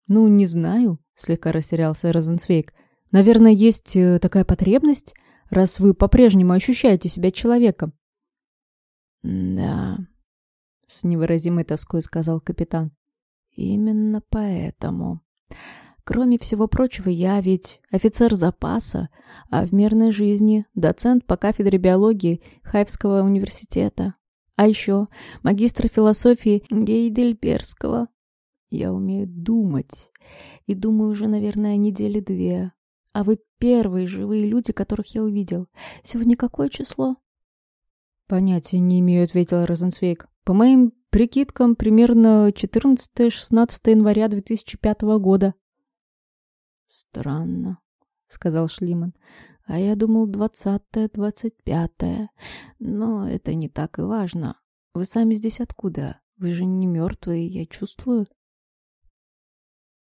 «Ну, не знаю», — слегка растерялся Розенцвейк. «Наверное, есть э, такая потребность, раз вы по-прежнему ощущаете себя человеком». «Да», — с невыразимой тоской сказал капитан. «Именно поэтому. Кроме всего прочего, я ведь офицер запаса, а в мирной жизни доцент по кафедре биологии Хайфского университета. А еще магистр философии Гейдельбергского. Я умею думать. И думаю уже, наверное, недели две. А вы первые живые люди, которых я увидел. Сегодня какое число? Понятия не имею, ответил Розенцвейк. По моим прикидкам, примерно 14-16 января 2005 года. «Странно», — сказал Шлиман. «А я думал, двадцатое, двадцать пятое. Но это не так и важно. Вы сами здесь откуда? Вы же не мертвые, я чувствую».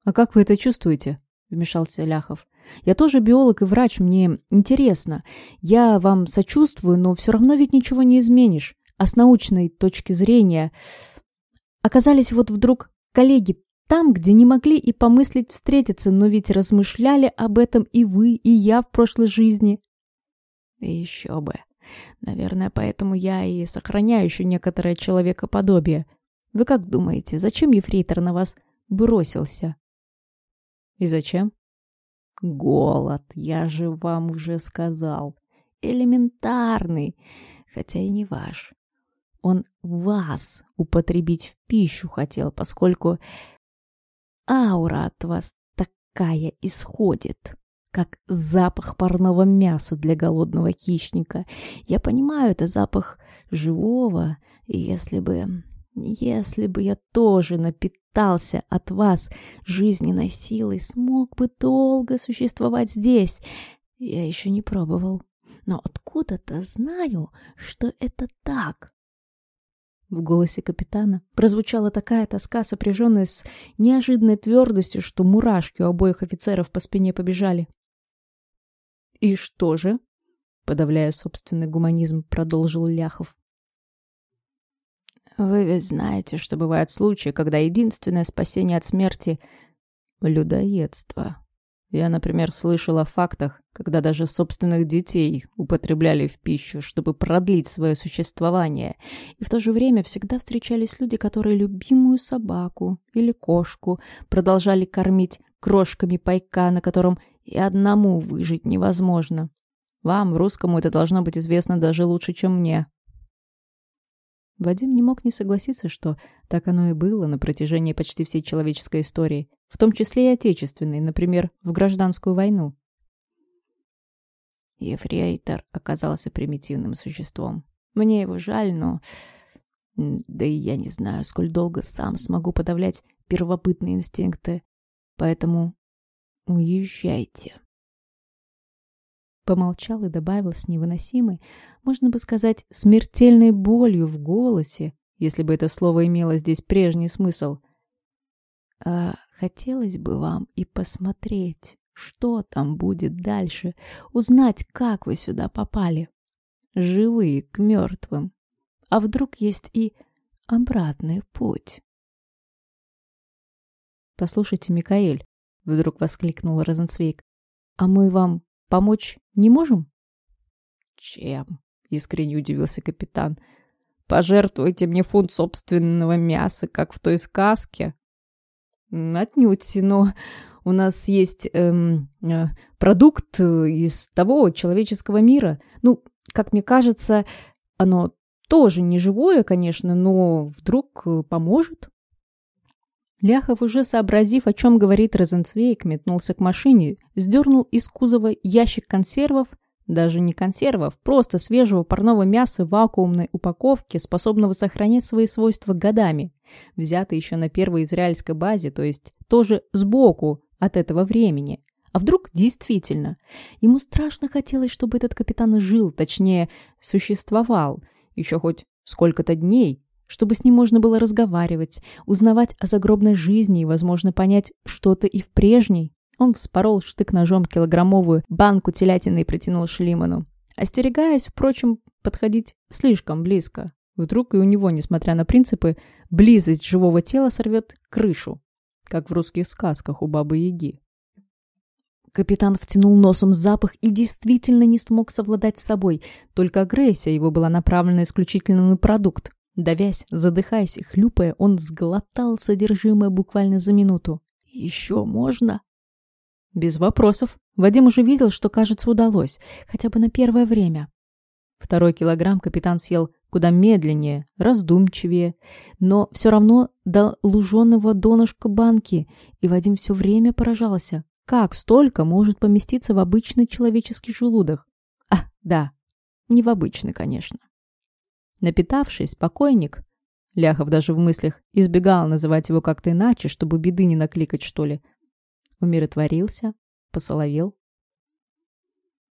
«А как вы это чувствуете?» — вмешался Ляхов. «Я тоже биолог и врач, мне интересно. Я вам сочувствую, но все равно ведь ничего не изменишь. А с научной точки зрения... Оказались вот вдруг коллеги там, где не могли и помыслить встретиться, но ведь размышляли об этом и вы, и я в прошлой жизни. И еще бы. Наверное, поэтому я и сохраняю еще некоторое человекоподобие. Вы как думаете, зачем ефрейтор на вас бросился? И зачем? Голод, я же вам уже сказал. Элементарный, хотя и не ваш. Он вас употребить в пищу хотел, поскольку аура от вас такая исходит, как запах парного мяса для голодного хищника. Я понимаю, это запах живого, и если бы... Если бы я тоже напитался от вас жизненной силой, смог бы долго существовать здесь. Я еще не пробовал, но откуда-то знаю, что это так. В голосе капитана прозвучала такая тоска, сопряженная с неожиданной твердостью, что мурашки у обоих офицеров по спине побежали. «И что же?» — подавляя собственный гуманизм, продолжил Ляхов. «Вы ведь знаете, что бывают случаи, когда единственное спасение от смерти — людоедство», я, например, слышал о фактах, когда даже собственных детей употребляли в пищу, чтобы продлить свое существование, и в то же время всегда встречались люди, которые любимую собаку или кошку продолжали кормить крошками пайка, на котором и одному выжить невозможно. Вам, русскому, это должно быть известно даже лучше, чем мне. Вадим не мог не согласиться, что так оно и было на протяжении почти всей человеческой истории, в том числе и отечественной, например, в гражданскую войну. Ефрейтор оказался примитивным существом. Мне его жаль, но... Да и я не знаю, сколь долго сам смогу подавлять первобытные инстинкты. Поэтому уезжайте помолчал и добавил с невыносимой, можно бы сказать, смертельной болью в голосе, если бы это слово имело здесь прежний смысл. «А хотелось бы вам и посмотреть, что там будет дальше, узнать, как вы сюда попали. Живые к мертвым. А вдруг есть и обратный путь?» «Послушайте, Микаэль», — вдруг воскликнул Розенцвейк, «а мы вам Помочь не можем?» «Чем?» — искренне удивился капитан. «Пожертвуйте мне фунт собственного мяса, как в той сказке?» «Отнюдь, но у нас есть эм, э, продукт из того человеческого мира. Ну, как мне кажется, оно тоже не живое, конечно, но вдруг поможет». Ляхов, уже сообразив, о чем говорит Розенцвейк, метнулся к машине, сдернул из кузова ящик консервов, даже не консервов, просто свежего парного мяса в вакуумной упаковке, способного сохранять свои свойства годами, взятый еще на первой израильской базе, то есть тоже сбоку от этого времени. А вдруг действительно? Ему страшно хотелось, чтобы этот капитан жил, точнее, существовал, еще хоть сколько-то дней, чтобы с ним можно было разговаривать, узнавать о загробной жизни и, возможно, понять что-то и в прежней. Он вспорол штык-ножом килограммовую банку телятины и протянул Шлиману, остерегаясь, впрочем, подходить слишком близко. Вдруг и у него, несмотря на принципы, близость живого тела сорвет крышу, как в русских сказках у Бабы-Яги. Капитан втянул носом запах и действительно не смог совладать с собой, только агрессия его была направлена исключительно на продукт. Давясь, задыхаясь хлюпая, он сглотал содержимое буквально за минуту. «Еще можно?» Без вопросов. Вадим уже видел, что, кажется, удалось, хотя бы на первое время. Второй килограмм капитан съел куда медленнее, раздумчивее, но все равно до луженого донышка банки, и Вадим все время поражался, как столько может поместиться в обычный человеческий желудок. А, да, не в обычный, конечно. Напитавшись, покойник, Ляхов даже в мыслях избегал называть его как-то иначе, чтобы беды не накликать, что ли, умиротворился, посоловел.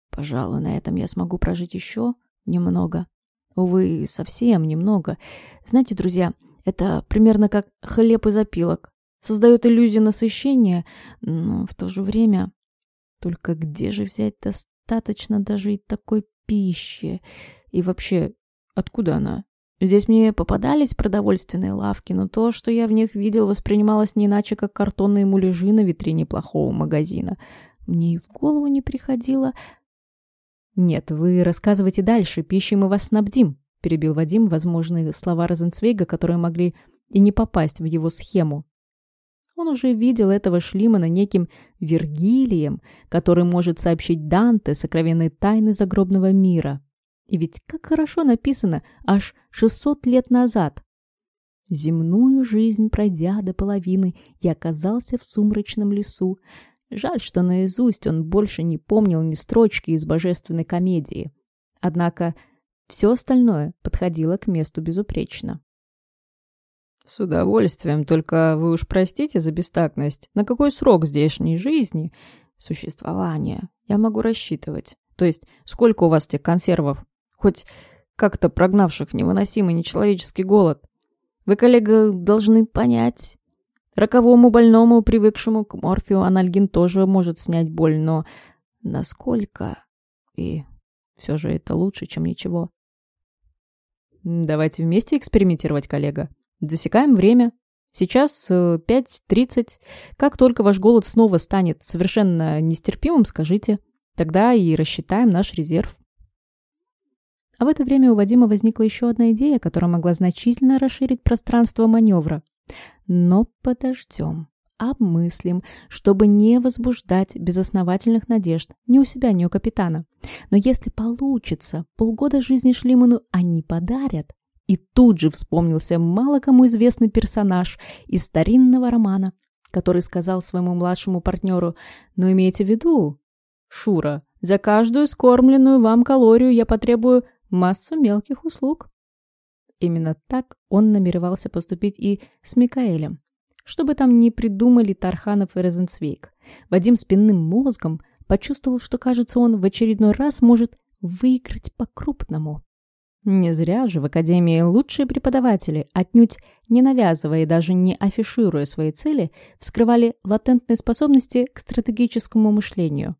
Пожалуй, на этом я смогу прожить еще немного. Увы, совсем немного. Знаете, друзья, это примерно как хлеб из опилок. Создает иллюзию насыщения, но в то же время... Только где же взять достаточно даже и такой пищи? И вообще, Откуда она? Здесь мне попадались продовольственные лавки, но то, что я в них видел, воспринималось не иначе, как картонные муляжи на витрине плохого магазина. Мне и в голову не приходило... «Нет, вы рассказывайте дальше, пищей мы вас снабдим», — перебил Вадим возможные слова Розенцвейга, которые могли и не попасть в его схему. Он уже видел этого Шлимана неким Вергилием, который может сообщить Данте сокровенные тайны загробного мира. И ведь как хорошо написано, аж 600 лет назад. Земную жизнь пройдя до половины, я оказался в сумрачном лесу. Жаль, что наизусть он больше не помнил ни строчки из божественной комедии. Однако все остальное подходило к месту безупречно. «С удовольствием, только вы уж простите за бестактность. На какой срок здешней жизни, существования, я могу рассчитывать? То есть, сколько у вас тех консервов хоть как-то прогнавших невыносимый нечеловеческий голод. Вы, коллега, должны понять. Роковому больному, привыкшему к морфию, анальгин тоже может снять боль, но насколько? И все же это лучше, чем ничего. Давайте вместе экспериментировать, коллега. Засекаем время. Сейчас 5.30. Э, как только ваш голод снова станет совершенно нестерпимым, скажите. Тогда и рассчитаем наш резерв. А в это время у Вадима возникла еще одна идея, которая могла значительно расширить пространство маневра. Но подождем, обмыслим, чтобы не возбуждать безосновательных надежд ни у себя, ни у капитана. Но если получится, полгода жизни Шлиману они подарят. И тут же вспомнился мало кому известный персонаж из старинного романа, который сказал своему младшему партнеру, «Но имейте в виду, Шура, за каждую скормленную вам калорию я потребую массу мелких услуг. Именно так он намеревался поступить и с Микаэлем. Что бы там ни придумали Тарханов и Розенцвейк, Вадим спинным мозгом почувствовал, что, кажется, он в очередной раз может выиграть по-крупному. Не зря же в Академии лучшие преподаватели, отнюдь не навязывая и даже не афишируя свои цели, вскрывали латентные способности к стратегическому мышлению.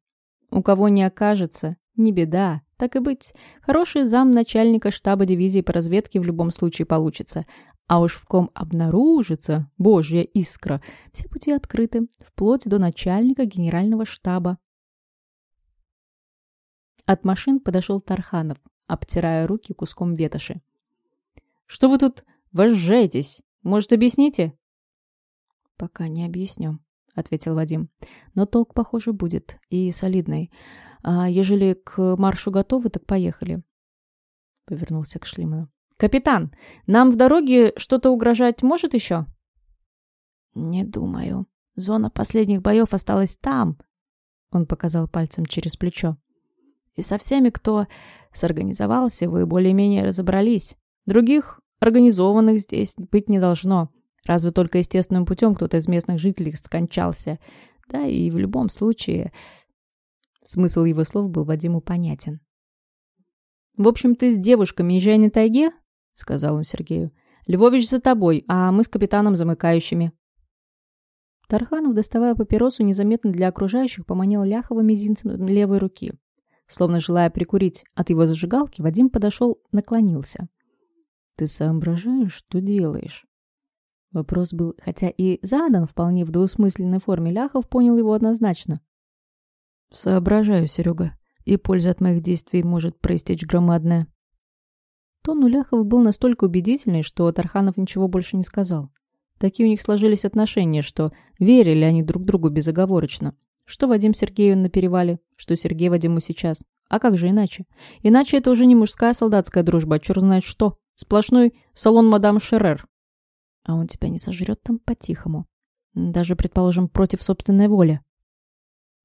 У кого не окажется, не беда, так и быть. Хороший зам начальника штаба дивизии по разведке в любом случае получится. А уж в ком обнаружится божья искра, все пути открыты, вплоть до начальника генерального штаба. От машин подошел Тарханов, обтирая руки куском ветоши. «Что вы тут возжаетесь? Может, объясните?» «Пока не объясню», — ответил Вадим. «Но толк, похоже, будет, и солидный. А ежели к маршу готовы, так поехали. Повернулся к Шлиману. «Капитан, нам в дороге что-то угрожать может еще?» Не думаю. Зона последних боев осталась там. Он показал пальцем через плечо. И со всеми, кто сорганизовался, вы более-менее разобрались. Других организованных здесь быть не должно. Разве только естественным путем кто-то из местных жителей скончался. Да, и в любом случае... Смысл его слов был Вадиму понятен. «В общем, ты с девушками езжай на тайге», — сказал он Сергею. «Львович за тобой, а мы с капитаном замыкающими». Тарханов, доставая папиросу, незаметно для окружающих, поманил Ляхова мизинцем левой руки. Словно желая прикурить от его зажигалки, Вадим подошел, наклонился. «Ты соображаешь, что делаешь?» Вопрос был, хотя и задан вполне в двусмысленной форме, Ляхов понял его однозначно. «Соображаю, Серега, и польза от моих действий может проистечь громадная». Тон у Ляхова был настолько убедительный, что Тарханов ничего больше не сказал. Такие у них сложились отношения, что верили они друг другу безоговорочно. Что Вадим Сергею на перевале, что Сергей Вадиму сейчас. А как же иначе? Иначе это уже не мужская солдатская дружба, а черт знает что. Сплошной салон мадам Шерер. А он тебя не сожрет там по-тихому. Даже, предположим, против собственной воли.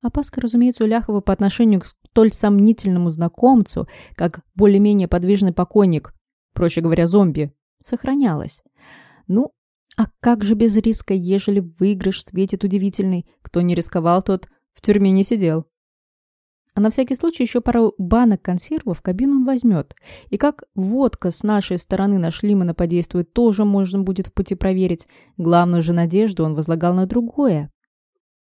Опаска, разумеется, у Ляхова по отношению к столь сомнительному знакомцу, как более-менее подвижный покойник, проще говоря, зомби, сохранялась. Ну, а как же без риска, ежели выигрыш светит удивительный? Кто не рисковал, тот в тюрьме не сидел. А на всякий случай еще пару банок консервов в кабину он возьмет. И как водка с нашей стороны на Шлимана подействует, тоже можно будет в пути проверить. Главную же надежду он возлагал на другое.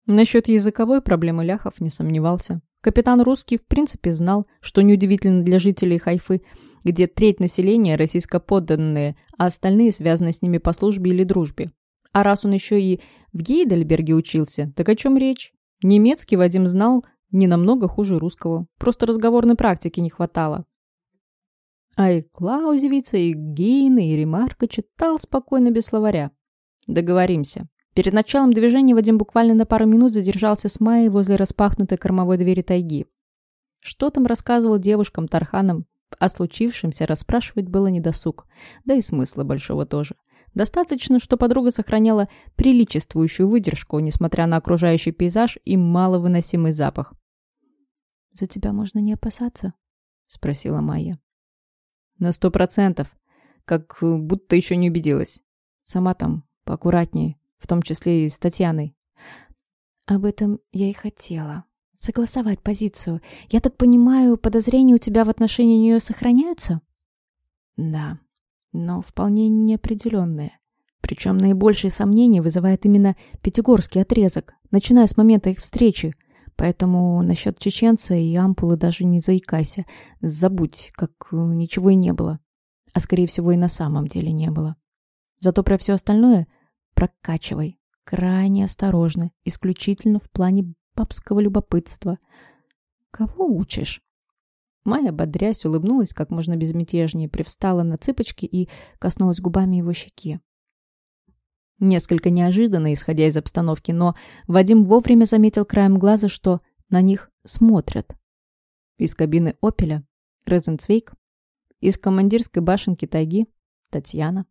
Насчет языковой проблемы Ляхов не сомневался. Капитан Русский в принципе знал, что неудивительно для жителей Хайфы, где треть населения российскоподданные, а остальные связаны с ними по службе или дружбе. А раз он еще и в Гейдельберге учился, так о чем речь? Немецкий Вадим знал не намного хуже русского, просто разговорной практики не хватало. А и Клаузевица, и Гейна, и Ремарка читал спокойно без словаря. Договоримся. Перед началом движения Вадим буквально на пару минут задержался с Майей возле распахнутой кормовой двери тайги. Что там рассказывал девушкам Тарханам о случившемся, расспрашивать было недосуг, да и смысла большого тоже. Достаточно, что подруга сохраняла приличествующую выдержку, несмотря на окружающий пейзаж и маловыносимый запах. «За тебя можно не опасаться?» — спросила Майя. «На сто процентов. Как будто еще не убедилась. Сама там поаккуратнее в том числе и с Татьяной. Об этом я и хотела. Согласовать позицию. Я так понимаю, подозрения у тебя в отношении нее сохраняются? Да, но вполне неопределенные. Причем наибольшие сомнения вызывает именно Пятигорский отрезок, начиная с момента их встречи. Поэтому насчет чеченца и ампулы даже не заикайся. Забудь, как ничего и не было. А скорее всего и на самом деле не было. Зато про все остальное Прокачивай. Крайне осторожно, исключительно в плане папского любопытства. Кого учишь? Майя, бодрясь, улыбнулась как можно безмятежнее, привстала на цыпочки и коснулась губами его щеки. Несколько неожиданно, исходя из обстановки, но Вадим вовремя заметил краем глаза, что на них смотрят. Из кабины «Опеля» — Розенцвейк, из командирской башенки «Тайги» — Татьяна.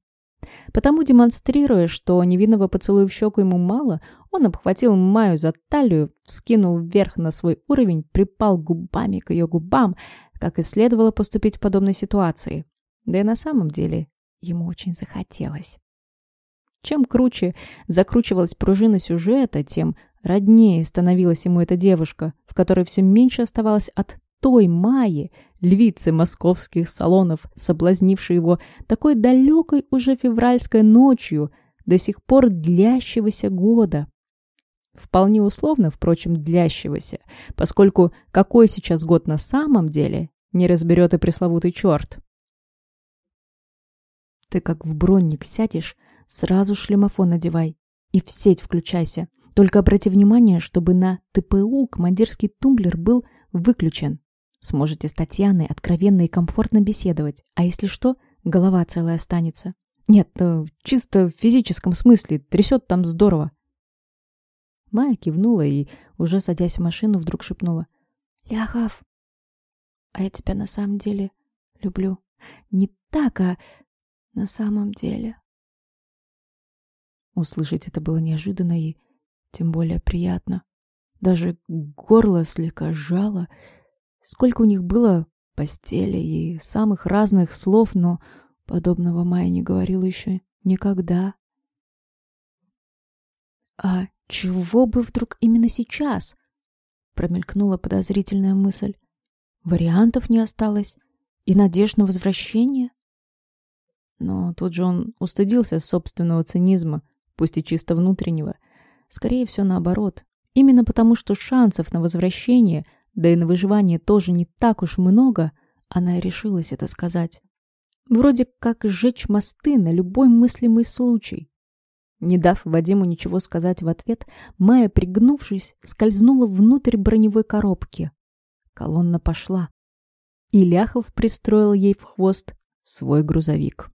Потому, демонстрируя, что невинного поцелуя в щеку ему мало, он обхватил Маю за талию, вскинул вверх на свой уровень, припал губами к ее губам, как и следовало поступить в подобной ситуации. Да и на самом деле ему очень захотелось. Чем круче закручивалась пружина сюжета, тем роднее становилась ему эта девушка, в которой все меньше оставалось от той Майи, львицы московских салонов, соблазнившей его такой далекой уже февральской ночью, до сих пор длящегося года. Вполне условно, впрочем, длящегося, поскольку какой сейчас год на самом деле, не разберет и пресловутый черт. Ты как в бронник сядешь, сразу шлемофон надевай и в сеть включайся. Только обрати внимание, чтобы на ТПУ командирский тумблер был выключен. Сможете с Татьяной откровенно и комфортно беседовать. А если что, голова целая останется. Нет, э, чисто в физическом смысле. Трясет там здорово. Майя кивнула и, уже садясь в машину, вдруг шепнула. «Ляхов, а я тебя на самом деле люблю. Не так, а на самом деле». Услышать это было неожиданно и тем более приятно. Даже горло слегка сжало. Сколько у них было постели и самых разных слов, но подобного Майя не говорила еще никогда. «А чего бы вдруг именно сейчас?» Промелькнула подозрительная мысль. Вариантов не осталось и надежд на возвращение. Но тут же он устыдился собственного цинизма, пусть и чисто внутреннего. Скорее всего, наоборот. Именно потому, что шансов на возвращение, да и на выживание тоже не так уж много, она и решилась это сказать. Вроде как сжечь мосты на любой мыслимый случай. Не дав Вадиму ничего сказать в ответ, Майя, пригнувшись, скользнула внутрь броневой коробки. Колонна пошла. И Ляхов пристроил ей в хвост свой грузовик.